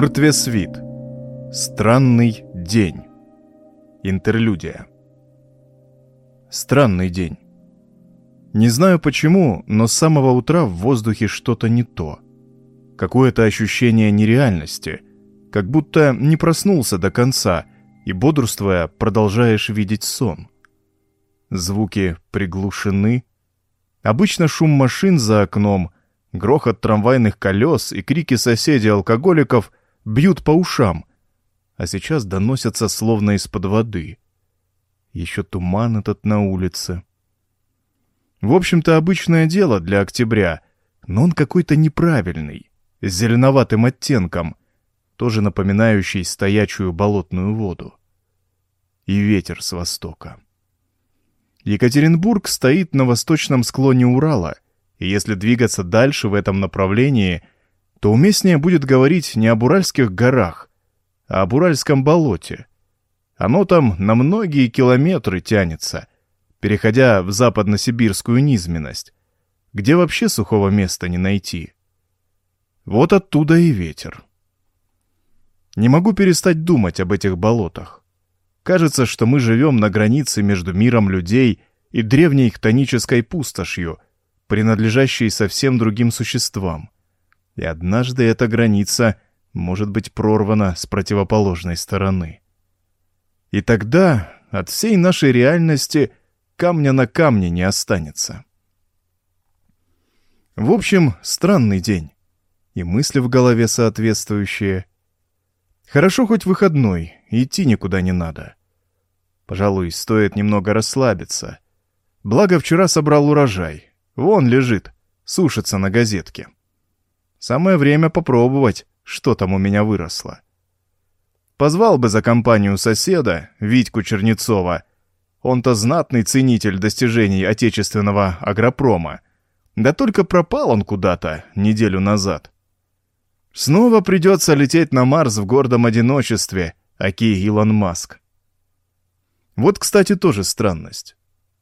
Мертвесвит. Странный день. Интерлюдия. Странный день. Не знаю почему, но с самого утра в воздухе что-то не то. Какое-то ощущение нереальности, как будто не проснулся до конца и, бодрствуя, продолжаешь видеть сон. Звуки приглушены. Обычно шум машин за окном, грохот трамвайных колес и крики соседей-алкоголиков бьют по ушам, а сейчас доносятся словно из-под воды. Еще туман этот на улице. В общем-то, обычное дело для октября, но он какой-то неправильный, с зеленоватым оттенком, тоже напоминающий стоячую болотную воду. И ветер с востока. Екатеринбург стоит на восточном склоне Урала, и если двигаться дальше в этом направлении — то уместнее будет говорить не об Уральских горах, а об Уральском болоте. Оно там на многие километры тянется, переходя в западносибирскую низменность, где вообще сухого места не найти. Вот оттуда и ветер. Не могу перестать думать об этих болотах. Кажется, что мы живем на границе между миром людей и древней хтонической пустошью, принадлежащей совсем другим существам и однажды эта граница может быть прорвана с противоположной стороны. И тогда от всей нашей реальности камня на камне не останется. В общем, странный день. И мысли в голове соответствующие. Хорошо хоть выходной, идти никуда не надо. Пожалуй, стоит немного расслабиться. Благо, вчера собрал урожай. Вон лежит, сушится на газетке. Самое время попробовать, что там у меня выросло. Позвал бы за компанию соседа, Витьку Чернецова. Он-то знатный ценитель достижений отечественного агропрома. Да только пропал он куда-то неделю назад. Снова придется лететь на Марс в гордом одиночестве, аки Илон Маск. Вот, кстати, тоже странность.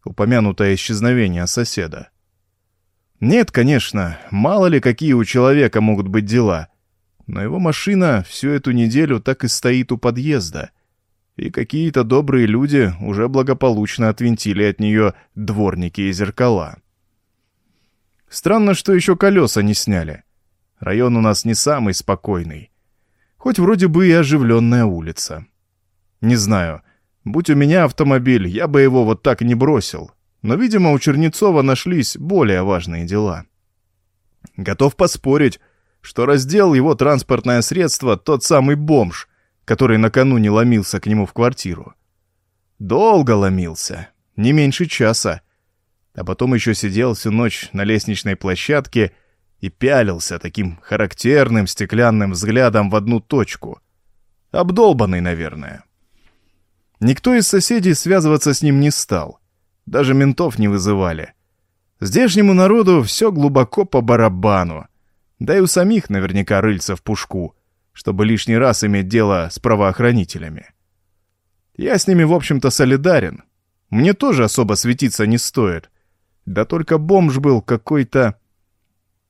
Упомянутое исчезновение соседа. Нет, конечно, мало ли какие у человека могут быть дела. Но его машина всю эту неделю так и стоит у подъезда. И какие-то добрые люди уже благополучно отвинтили от нее дворники и зеркала. Странно, что еще колеса не сняли. Район у нас не самый спокойный. Хоть вроде бы и оживленная улица. Не знаю, будь у меня автомобиль, я бы его вот так не бросил но, видимо, у Чернецова нашлись более важные дела. Готов поспорить, что раздел его транспортное средство тот самый бомж, который накануне ломился к нему в квартиру. Долго ломился, не меньше часа, а потом еще сидел всю ночь на лестничной площадке и пялился таким характерным стеклянным взглядом в одну точку. Обдолбанный, наверное. Никто из соседей связываться с ним не стал — даже ментов не вызывали. Здешнему народу все глубоко по барабану. Да и у самих наверняка рыльца в пушку, чтобы лишний раз иметь дело с правоохранителями. Я с ними, в общем-то, солидарен. Мне тоже особо светиться не стоит. Да только бомж был какой-то...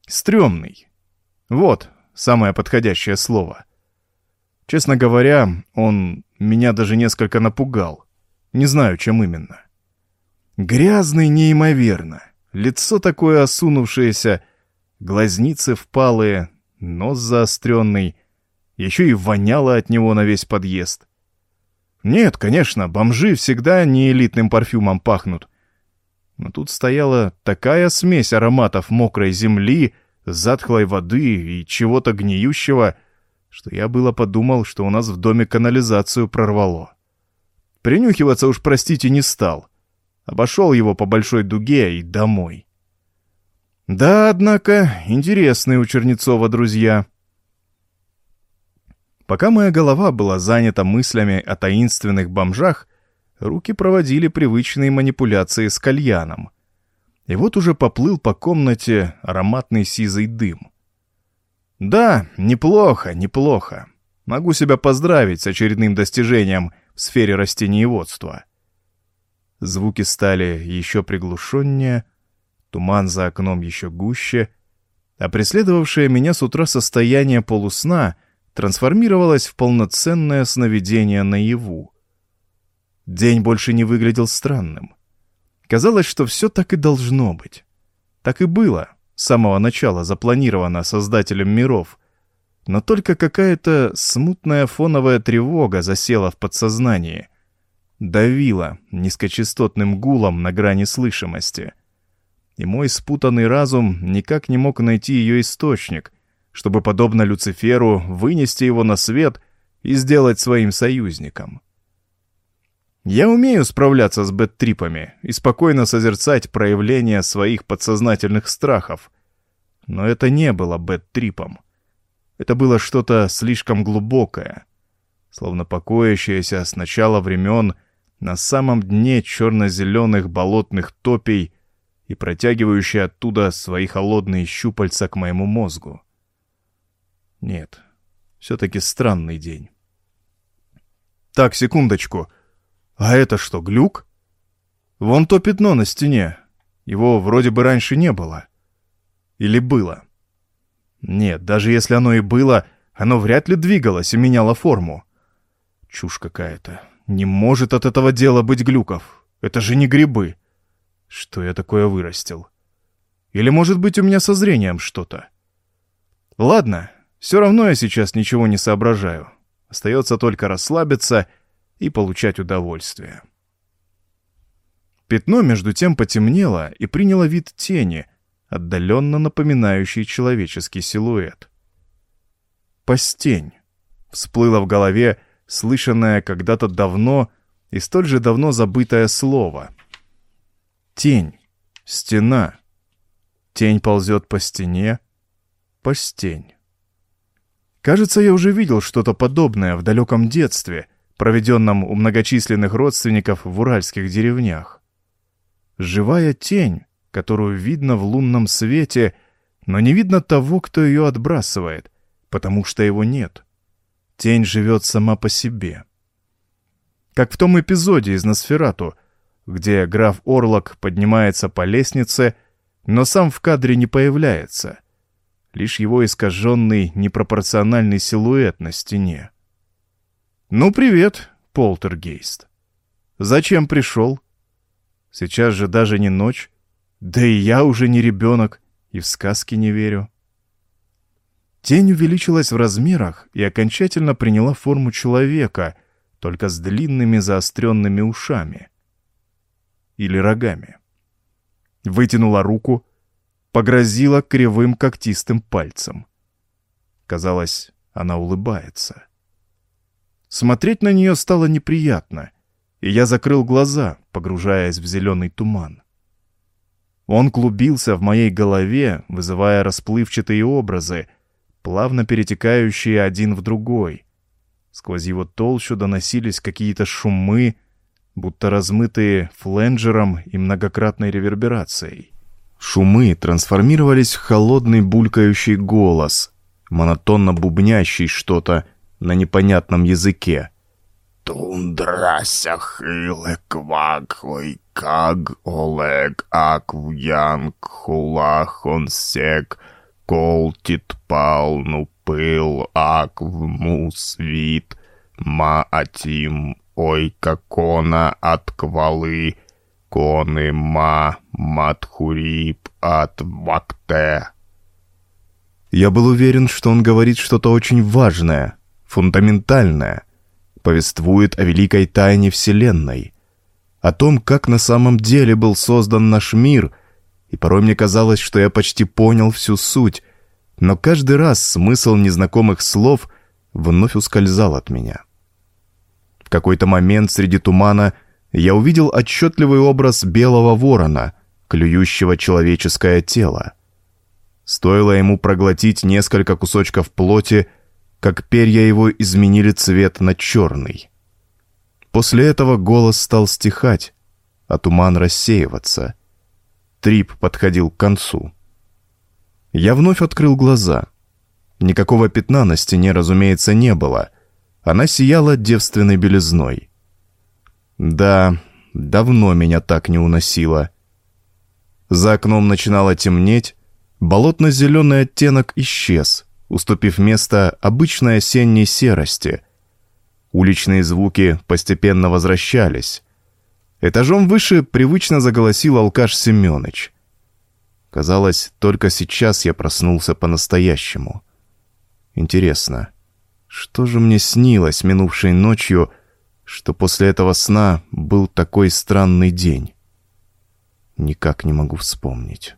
стрёмный. Вот самое подходящее слово. Честно говоря, он меня даже несколько напугал. Не знаю, чем именно. Грязный неимоверно, лицо такое осунувшееся, глазницы впалые, нос заостренный, еще и воняло от него на весь подъезд. Нет, конечно, бомжи всегда не элитным парфюмом пахнут. Но тут стояла такая смесь ароматов мокрой земли, затхлой воды и чего-то гниющего, что я было подумал, что у нас в доме канализацию прорвало. Принюхиваться уж, простите, не стал — обошел его по большой дуге и домой. Да, однако, интересные у Чернецова друзья. Пока моя голова была занята мыслями о таинственных бомжах, руки проводили привычные манипуляции с кальяном. И вот уже поплыл по комнате ароматный сизый дым. Да, неплохо, неплохо. Могу себя поздравить с очередным достижением в сфере растениеводства. Звуки стали еще приглушеннее, туман за окном еще гуще, а преследовавшее меня с утра состояние полусна трансформировалась в полноценное сновидение наяву. День больше не выглядел странным. Казалось, что все так и должно быть. Так и было, с самого начала запланировано Создателем миров. Но только какая-то смутная фоновая тревога засела в подсознании. Давила низкочастотным гулом на грани слышимости. И мой спутанный разум никак не мог найти ее источник, чтобы, подобно Люциферу, вынести его на свет и сделать своим союзником. Я умею справляться с бэт-трипами и спокойно созерцать проявления своих подсознательных страхов. Но это не было бэт-трипом. Это было что-то слишком глубокое, словно покоящееся с начала времен на самом дне черно-зеленых болотных топей и протягивающее оттуда свои холодные щупальца к моему мозгу. Нет, все-таки странный день. «Так, секундочку», а это что, глюк? Вон то пятно на стене. Его вроде бы раньше не было. Или было? Нет, даже если оно и было, оно вряд ли двигалось и меняло форму. Чушь какая-то. Не может от этого дела быть глюков. Это же не грибы. Что я такое вырастил? Или, может быть, у меня со зрением что-то? Ладно, все равно я сейчас ничего не соображаю. Остается только расслабиться и получать удовольствие. Пятно между тем потемнело и приняло вид тени, отдаленно напоминающей человеческий силуэт. «Постень» всплыло в голове слышанное когда-то давно и столь же давно забытое слово. «Тень», «стена», «тень ползет по стене», «постень». Кажется, я уже видел что-то подобное в далеком детстве — проведенном у многочисленных родственников в уральских деревнях. Живая тень, которую видно в лунном свете, но не видно того, кто ее отбрасывает, потому что его нет. Тень живет сама по себе. Как в том эпизоде из «Носферату», где граф Орлок поднимается по лестнице, но сам в кадре не появляется. Лишь его искаженный непропорциональный силуэт на стене. «Ну, привет, полтергейст. Зачем пришел? Сейчас же даже не ночь. Да и я уже не ребенок, и в сказки не верю». Тень увеличилась в размерах и окончательно приняла форму человека, только с длинными заостренными ушами. Или рогами. Вытянула руку, погрозила кривым когтистым пальцем. Казалось, она улыбается. Смотреть на нее стало неприятно, и я закрыл глаза, погружаясь в зеленый туман. Он клубился в моей голове, вызывая расплывчатые образы, плавно перетекающие один в другой. Сквозь его толщу доносились какие-то шумы, будто размытые фленджером и многократной реверберацией. Шумы трансформировались в холодный булькающий голос, монотонно бубнящий что-то, на непонятном языке. Тундрася хиле квакхой как олег аквянг хулахон сек колтит палну пыл свит ма атим ой какона от квалы коны ма матхурип от вакте. Я был уверен, что он говорит что-то очень важное, фундаментальное, повествует о великой тайне Вселенной, о том, как на самом деле был создан наш мир, и порой мне казалось, что я почти понял всю суть, но каждый раз смысл незнакомых слов вновь ускользал от меня. В какой-то момент среди тумана я увидел отчетливый образ белого ворона, клюющего человеческое тело. Стоило ему проглотить несколько кусочков плоти, как перья его изменили цвет на черный. После этого голос стал стихать, а туман рассеиваться. Трип подходил к концу. Я вновь открыл глаза. Никакого пятна на стене, разумеется, не было. Она сияла девственной белизной. Да, давно меня так не уносило. За окном начинало темнеть, болотно-зеленый оттенок исчез — уступив место обычной осенней серости. Уличные звуки постепенно возвращались. Этажом выше привычно заголосил алкаш Семёныч. Казалось, только сейчас я проснулся по-настоящему. Интересно, что же мне снилось минувшей ночью, что после этого сна был такой странный день? Никак не могу вспомнить.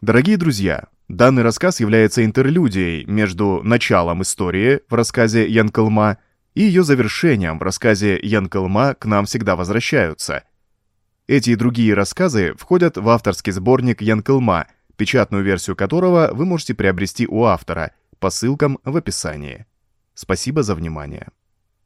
Дорогие друзья, данный рассказ является интерлюдией между началом истории в рассказе Янкалма и ее завершением в рассказе Янкалма «К нам всегда возвращаются». Эти и другие рассказы входят в авторский сборник Янкалма, печатную версию которого вы можете приобрести у автора по ссылкам в описании. Спасибо за внимание.